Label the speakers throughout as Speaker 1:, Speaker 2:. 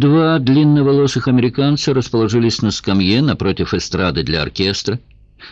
Speaker 1: Два длинноволосых американца расположились на скамье напротив эстрады для оркестра.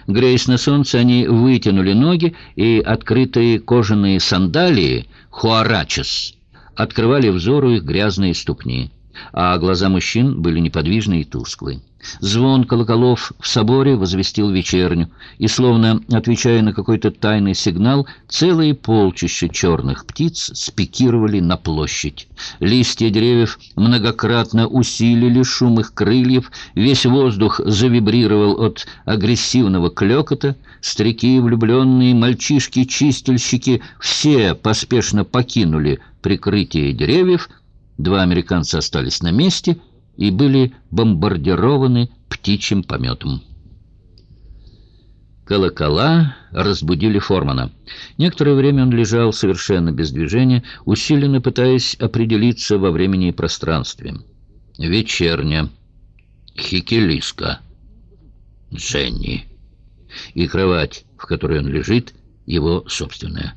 Speaker 1: Греясь на солнце, они вытянули ноги, и открытые кожаные сандалии «хуарачес» открывали взору их грязные ступни, а глаза мужчин были неподвижны и тусклые. Звон колоколов в соборе возвестил вечерню, и, словно отвечая на какой-то тайный сигнал, целые полчища черных птиц спикировали на площадь. Листья деревьев многократно усилили шум их крыльев, весь воздух завибрировал от агрессивного клекота, старики, влюбленные, мальчишки-чистильщики — все поспешно покинули прикрытие деревьев, два американца остались на месте — и были бомбардированы птичьим пометом. Колокола разбудили Формана. Некоторое время он лежал совершенно без движения, усиленно пытаясь определиться во времени и пространстве. Вечерня. Хикелиска. Дженни. И кровать, в которой он лежит, его собственная.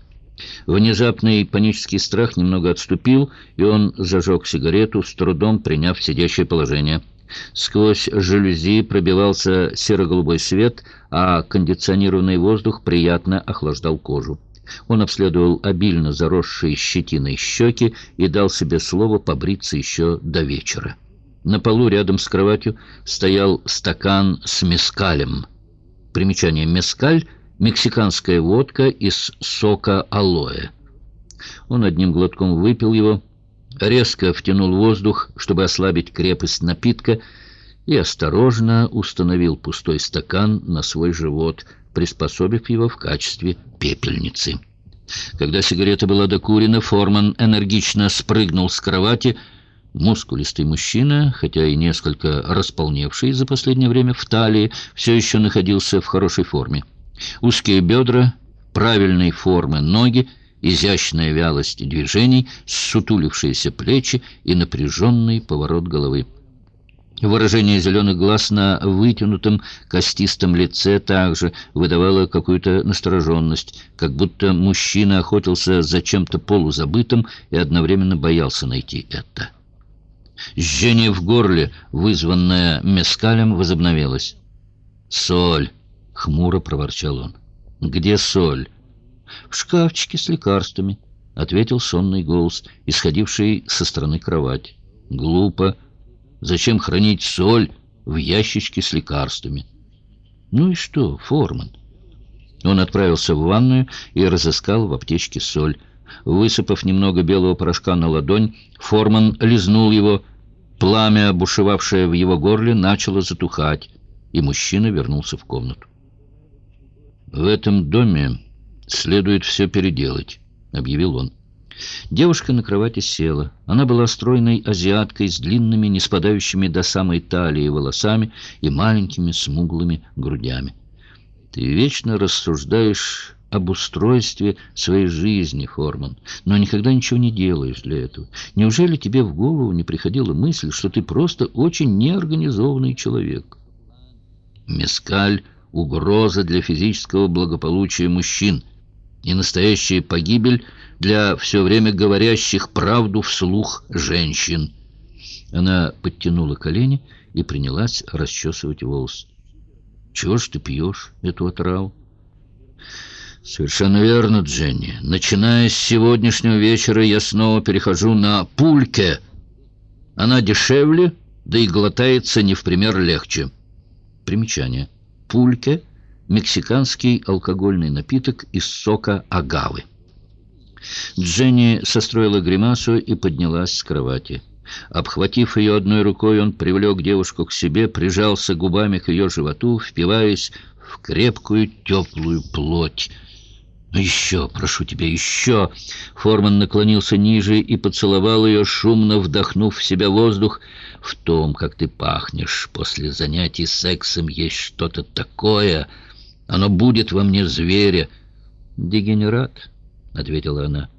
Speaker 1: Внезапный панический страх немного отступил, и он зажег сигарету, с трудом приняв сидящее положение. Сквозь жалюзи пробивался серо-голубой свет, а кондиционированный воздух приятно охлаждал кожу. Он обследовал обильно заросшие щетиной щеки и дал себе слово побриться еще до вечера. На полу рядом с кроватью стоял стакан с мескалем. Примечание «мескаль» — мексиканская водка из сока алоэ. Он одним глотком выпил его, резко втянул воздух, чтобы ослабить крепость напитка, и осторожно установил пустой стакан на свой живот, приспособив его в качестве пепельницы. Когда сигарета была докурена, Форман энергично спрыгнул с кровати. Мускулистый мужчина, хотя и несколько располневший за последнее время в талии, все еще находился в хорошей форме. Узкие бедра, правильной формы ноги, изящная вялость движений, сутулившиеся плечи и напряженный поворот головы. Выражение зеленых глаз на вытянутом костистом лице также выдавало какую-то настороженность, как будто мужчина охотился за чем-то полузабытым и одновременно боялся найти это. Жжение в горле, вызванное мескалем, возобновилось. «Соль!» — хмуро проворчал он. «Где соль?» «В шкафчике с лекарствами», — ответил сонный голос, исходивший со стороны кровати. «Глупо. Зачем хранить соль в ящичке с лекарствами?» «Ну и что, Форман?» Он отправился в ванную и разыскал в аптечке соль. Высыпав немного белого порошка на ладонь, Форман лизнул его. Пламя, бушевавшее в его горле, начало затухать, и мужчина вернулся в комнату. «В этом доме следует все переделать», — объявил он. Девушка на кровати села. Она была стройной азиаткой с длинными, не спадающими до самой талии волосами и маленькими смуглыми грудями. «Ты вечно рассуждаешь об устройстве своей жизни, Форман, но никогда ничего не делаешь для этого. Неужели тебе в голову не приходила мысль, что ты просто очень неорганизованный человек?» Мескаль угроза для физического благополучия мужчин и настоящая погибель для все время говорящих правду вслух женщин. Она подтянула колени и принялась расчесывать волосы. «Чего ж ты пьешь эту отраву?» «Совершенно верно, Дженни. Начиная с сегодняшнего вечера я снова перехожу на пульке. Она дешевле, да и глотается не в пример легче». Примечание пульке – мексиканский алкогольный напиток из сока агавы. Дженни состроила гримасу и поднялась с кровати. Обхватив ее одной рукой, он привлек девушку к себе, прижался губами к ее животу, впиваясь в крепкую теплую плоть. «Ну еще, прошу тебя, еще!» Форман наклонился ниже и поцеловал ее, шумно вдохнув в себя воздух. «В том, как ты пахнешь после занятий сексом, есть что-то такое. Оно будет во мне зверя». «Дегенерат», — ответила она.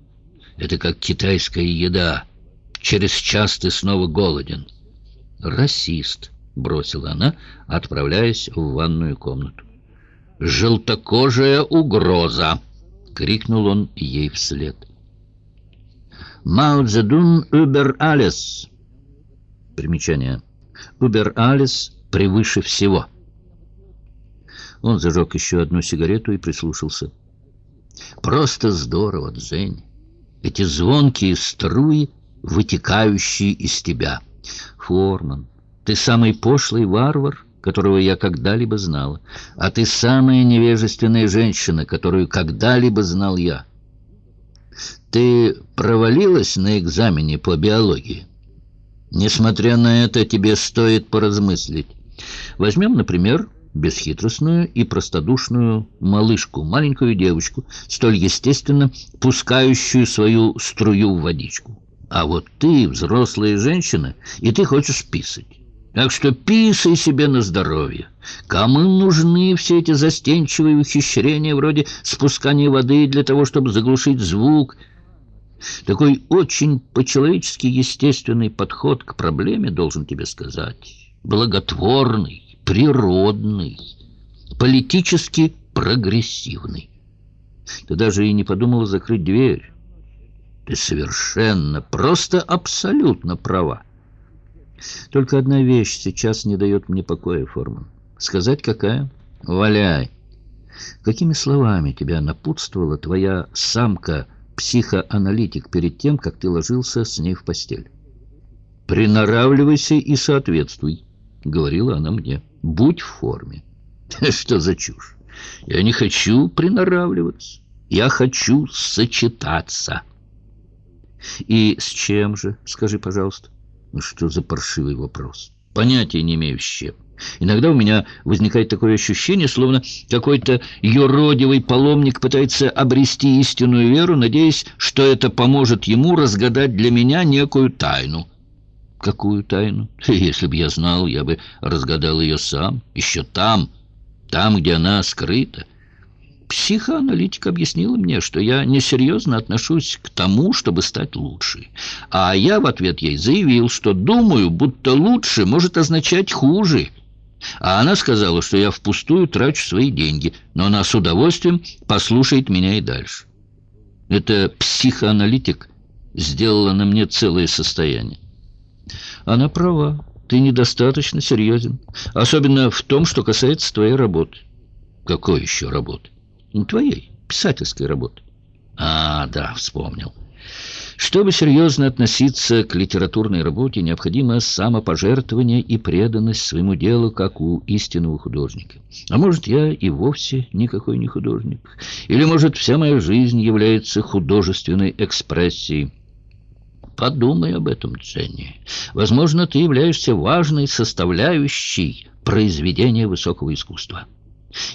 Speaker 1: «Это как китайская еда. Через час ты снова голоден». «Расист», — бросила она, отправляясь в ванную комнату. «Желтокожая угроза!» — крикнул он ей вслед. «Мао Цзэдун über alles!» Примечание. Убер Алис превыше всего. Он зажег еще одну сигарету и прислушался. Просто здорово, Дзень. Эти звонкие струи, вытекающие из тебя. Форман, ты самый пошлый варвар, которого я когда-либо знала, а ты самая невежественная женщина, которую когда-либо знал я. Ты провалилась на экзамене по биологии? Несмотря на это, тебе стоит поразмыслить. Возьмем, например, бесхитростную и простодушную малышку, маленькую девочку, столь естественно пускающую свою струю в водичку. А вот ты взрослая женщина, и ты хочешь писать. Так что писай себе на здоровье. Кому нужны все эти застенчивые ухищрения вроде спускания воды для того, чтобы заглушить звук? Такой очень по-человечески естественный подход к проблеме, должен тебе сказать, благотворный, природный, политически прогрессивный. Ты даже и не подумал закрыть дверь. Ты совершенно, просто абсолютно права. Только одна вещь сейчас не дает мне покоя, Форман. Сказать какая? Валяй. Какими словами тебя напутствовала твоя самка-психоаналитик перед тем, как ты ложился с ней в постель? «Приноравливайся и соответствуй», — говорила она мне. «Будь в форме». Что за чушь? Я не хочу приноравливаться. Я хочу сочетаться. И с чем же, скажи, пожалуйста? Ну, что за паршивый вопрос? Понятия не имею с чем. Иногда у меня возникает такое ощущение, словно какой-то юродивый паломник пытается обрести истинную веру, надеясь, что это поможет ему разгадать для меня некую тайну. Какую тайну? Если бы я знал, я бы разгадал ее сам, еще там, там, где она скрыта. Психоаналитик объяснила мне, что я несерьезно отношусь к тому, чтобы стать лучше. А я в ответ ей заявил, что думаю, будто лучше может означать хуже. А она сказала, что я впустую трачу свои деньги, но она с удовольствием послушает меня и дальше. Это психоаналитик сделала на мне целое состояние. Она права, ты недостаточно серьезен, особенно в том, что касается твоей работы. Какой еще работы? Твоей, писательской работы. А, да, вспомнил. Чтобы серьезно относиться к литературной работе, необходимо самопожертвование и преданность своему делу, как у истинного художника. А может, я и вовсе никакой не художник. Или, может, вся моя жизнь является художественной экспрессией. Подумай об этом, Дженни. Возможно, ты являешься важной составляющей произведения высокого искусства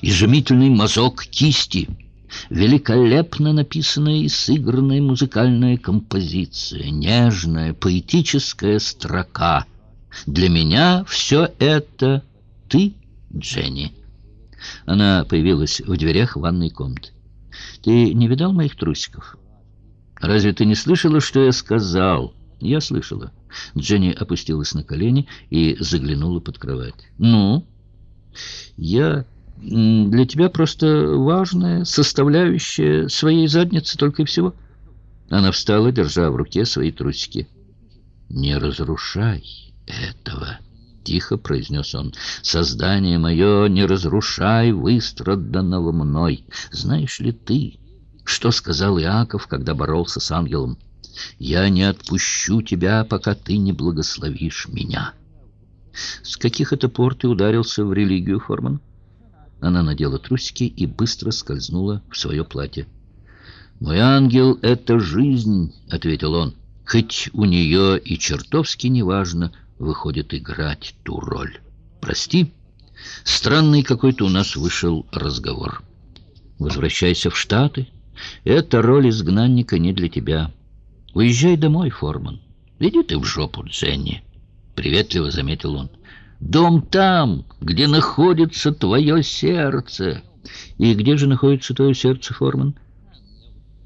Speaker 1: изумительный мазок кисти, великолепно написанная и сыгранная музыкальная композиция, нежная поэтическая строка. Для меня все это ты, Дженни. Она появилась в дверях ванной комнаты. Ты не видал моих трусиков? Разве ты не слышала, что я сказал? Я слышала. Дженни опустилась на колени и заглянула под кровать. Ну, я для тебя просто важная составляющая своей задницы только и всего. Она встала, держа в руке свои трусики. «Не разрушай этого», — тихо произнес он. «Создание мое, не разрушай выстраданного мной. Знаешь ли ты, что сказал Иаков, когда боролся с ангелом? Я не отпущу тебя, пока ты не благословишь меня». С каких это пор ты ударился в религию, Форман? Она надела трусики и быстро скользнула в свое платье. «Мой ангел — это жизнь», — ответил он, «хоть у нее и чертовски неважно выходит играть ту роль. Прости, странный какой-то у нас вышел разговор. Возвращайся в Штаты. Эта роль изгнанника не для тебя. Уезжай домой, Форман. Иди ты в жопу, Дженни», — приветливо заметил он. Дом там, где находится твое сердце. И где же находится твое сердце, Форман?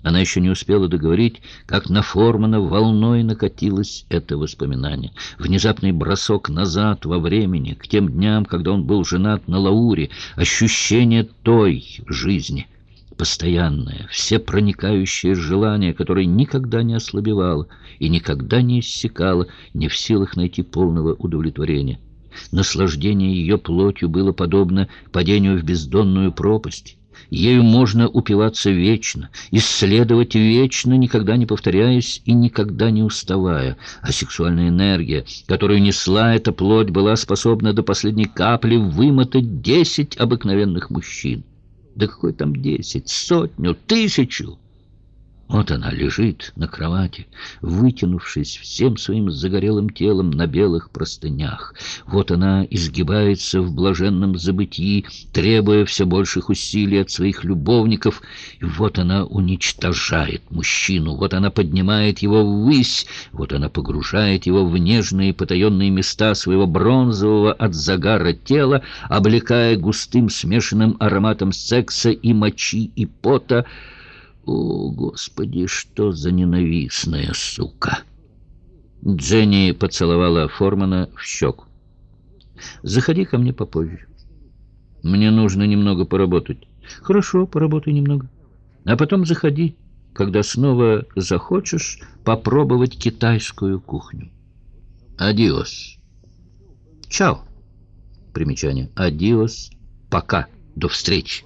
Speaker 1: Она еще не успела договорить, как на Формана волной накатилось это воспоминание. Внезапный бросок назад во времени, к тем дням, когда он был женат на Лауре, ощущение той жизни — постоянное, всепроникающее желание, которое никогда не ослабевало и никогда не иссякало, не в силах найти полного удовлетворения. Наслаждение ее плотью было подобно падению в бездонную пропасть. Ею можно упиваться вечно, исследовать вечно, никогда не повторяясь и никогда не уставая. А сексуальная энергия, которую несла эта плоть, была способна до последней капли вымотать десять обыкновенных мужчин. Да какой там десять, сотню, тысячу! Вот она лежит на кровати, вытянувшись всем своим загорелым телом на белых простынях. Вот она изгибается в блаженном забытии, требуя все больших усилий от своих любовников. И вот она уничтожает мужчину, вот она поднимает его ввысь, вот она погружает его в нежные потаенные места своего бронзового от загара тела, облекая густым смешанным ароматом секса и мочи и пота, о, Господи, что за ненавистная сука! Дженни поцеловала Формана в щеку. «Заходи ко мне попозже. Мне нужно немного поработать». «Хорошо, поработай немного. А потом заходи, когда снова захочешь попробовать китайскую кухню». «Адиос». «Чао». Примечание. «Адиос». «Пока. До встречи».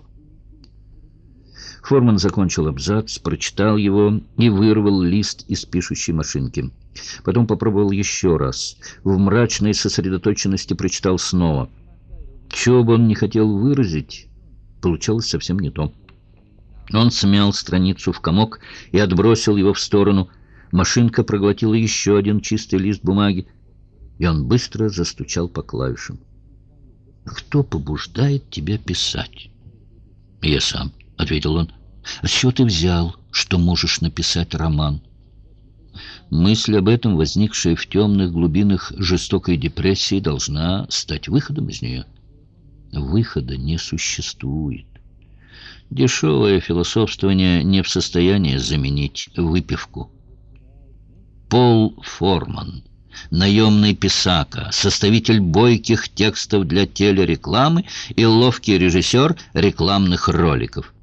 Speaker 1: Форман закончил абзац, прочитал его и вырвал лист из пишущей машинки. Потом попробовал еще раз. В мрачной сосредоточенности прочитал снова. Чего бы он не хотел выразить, получалось совсем не то. Он смял страницу в комок и отбросил его в сторону. Машинка проглотила еще один чистый лист бумаги, и он быстро застучал по клавишам. «Кто побуждает тебя писать?» «Я сам». — ответил он. «А с чего ты взял, что можешь написать роман?» Мысль об этом, возникшая в темных глубинах жестокой депрессии, должна стать выходом из нее. Выхода не существует. Дешевое философствование не в состоянии заменить выпивку. Пол Форман, наемный писака, составитель бойких текстов для телерекламы и ловкий режиссер рекламных роликов.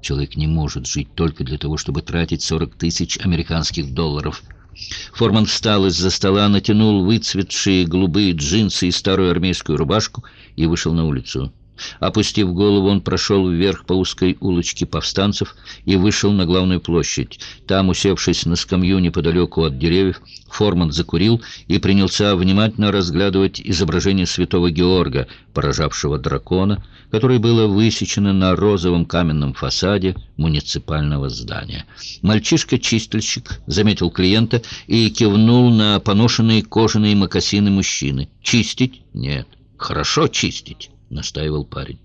Speaker 1: Человек не может жить только для того, чтобы тратить 40 тысяч американских долларов. Форман встал из-за стола, натянул выцветшие голубые джинсы и старую армейскую рубашку и вышел на улицу. Опустив голову, он прошел вверх по узкой улочке повстанцев и вышел на главную площадь. Там, усевшись на скамью неподалеку от деревьев, Форман закурил и принялся внимательно разглядывать изображение святого Георга, поражавшего дракона, которое было высечено на розовом каменном фасаде муниципального здания. Мальчишка-чистильщик заметил клиента и кивнул на поношенные кожаные мокасины мужчины. «Чистить? Нет. Хорошо чистить». — настаивал парень.